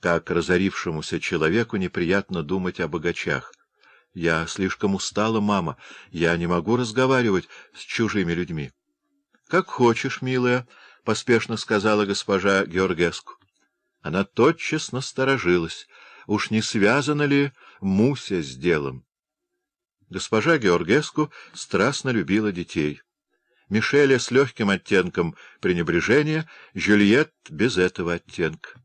как разорившемуся человеку неприятно думать о богачах. Я слишком устала, мама, я не могу разговаривать с чужими людьми. — Как хочешь, милая, — поспешно сказала госпожа Георгеску. Она тотчас насторожилась. Уж не связана ли Муся с делом? Госпожа Георгеску страстно любила детей. Мишеля с легким оттенком пренебрежения, Жюльет без этого оттенка.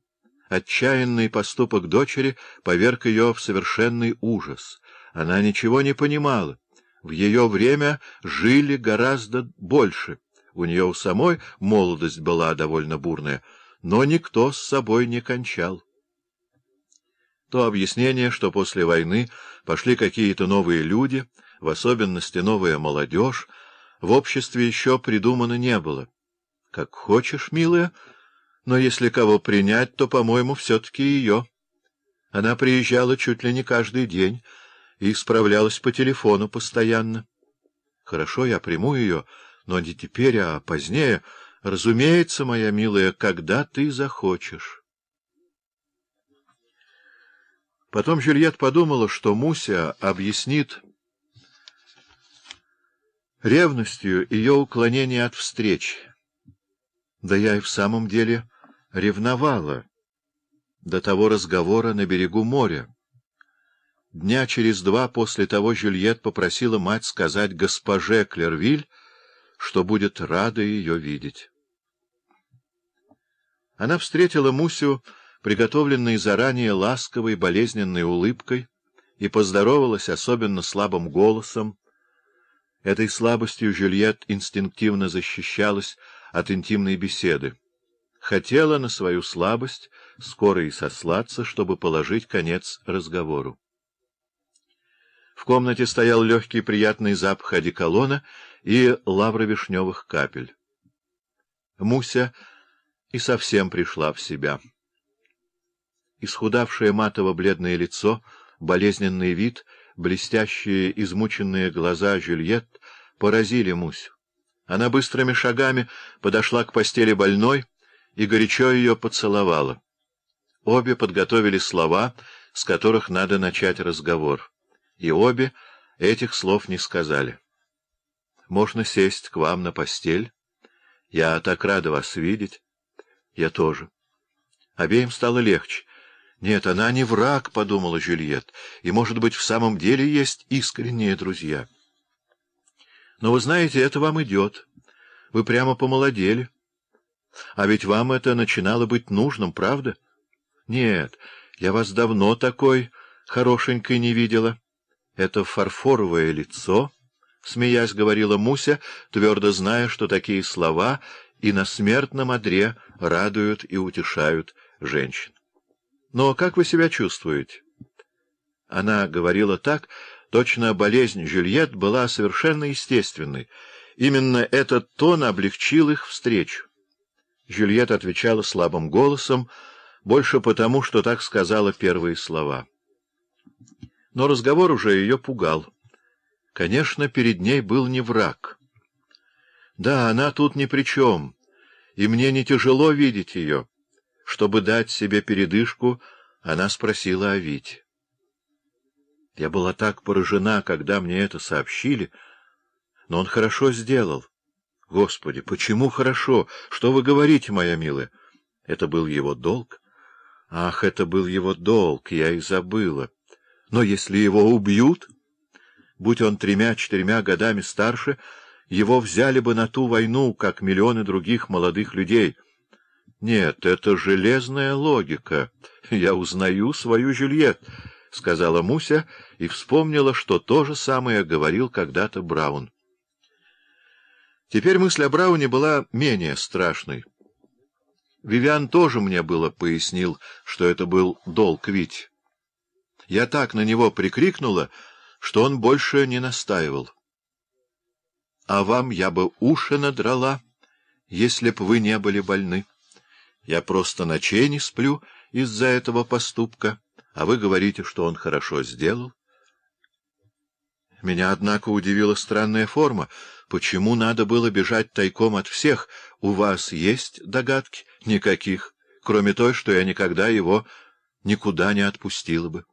Отчаянный поступок дочери поверг ее в совершенный ужас. Она ничего не понимала. В ее время жили гораздо больше. У нее у самой молодость была довольно бурная, но никто с собой не кончал. То объяснение, что после войны пошли какие-то новые люди, в особенности новая молодежь, в обществе еще придумано не было. Как хочешь, милая, но если кого принять, то, по-моему, все-таки ее. Она приезжала чуть ли не каждый день и справлялась по телефону постоянно. Хорошо, я приму ее, но не теперь, а позднее. Разумеется, моя милая, когда ты захочешь. Потом Жюльет подумала, что Муся объяснит ревностью ее уклонение от встреч. Да я и в самом деле ревновала до того разговора на берегу моря. Дня через два после того Жюльет попросила мать сказать госпоже Клервиль, что будет рада ее видеть. Она встретила Мусю приготовленной заранее ласковой болезненной улыбкой, и поздоровалась особенно слабым голосом. Этой слабостью Жюльет инстинктивно защищалась от интимной беседы. Хотела на свою слабость скоро и сослаться, чтобы положить конец разговору. В комнате стоял легкий приятный запах одеколона и лавровишневых капель. Муся и совсем пришла в себя. Исхудавшее матово-бледное лицо, болезненный вид, блестящие измученные глаза Жюльет поразили Мусю. Она быстрыми шагами подошла к постели больной и горячо ее поцеловала. Обе подготовили слова, с которых надо начать разговор, и обе этих слов не сказали. «Можно сесть к вам на постель? Я так рада вас видеть. Я тоже». Обеим стало легче. Нет, она не враг, — подумала Жюльет, — и, может быть, в самом деле есть искренние друзья. Но вы знаете, это вам идет. Вы прямо помолодели. А ведь вам это начинало быть нужным, правда? Нет, я вас давно такой хорошенькой не видела. Это фарфоровое лицо, — смеясь говорила Муся, твердо зная, что такие слова и на смертном одре радуют и утешают женщин. Но как вы себя чувствуете? Она говорила так, точно болезнь Жюльет была совершенно естественной. Именно этот тон облегчил их встречу. Жюльет отвечала слабым голосом, больше потому, что так сказала первые слова. Но разговор уже ее пугал. Конечно, перед ней был не враг. Да, она тут ни при чем, и мне не тяжело видеть ее. Чтобы дать себе передышку, она спросила о Вите. Я была так поражена, когда мне это сообщили, но он хорошо сделал. Господи, почему хорошо? Что вы говорите, моя милая? Это был его долг? Ах, это был его долг, я и забыла. Но если его убьют, будь он тремя-четырьмя годами старше, его взяли бы на ту войну, как миллионы других молодых людей — нет, это железная логика. Я узнаю свою Жюльет, — сказала Муся и вспомнила, что то же самое говорил когда-то Браун. Теперь мысль о Брауне была менее страшной. Вивиан тоже мне было пояснил, что это был долг Вить. Я так на него прикрикнула, что он больше не настаивал. — А вам я бы уши надрала, если б вы не были больны. Я просто ночей не сплю из-за этого поступка, а вы говорите, что он хорошо сделал. Меня, однако, удивила странная форма. Почему надо было бежать тайком от всех? У вас есть догадки? Никаких, кроме той, что я никогда его никуда не отпустила бы.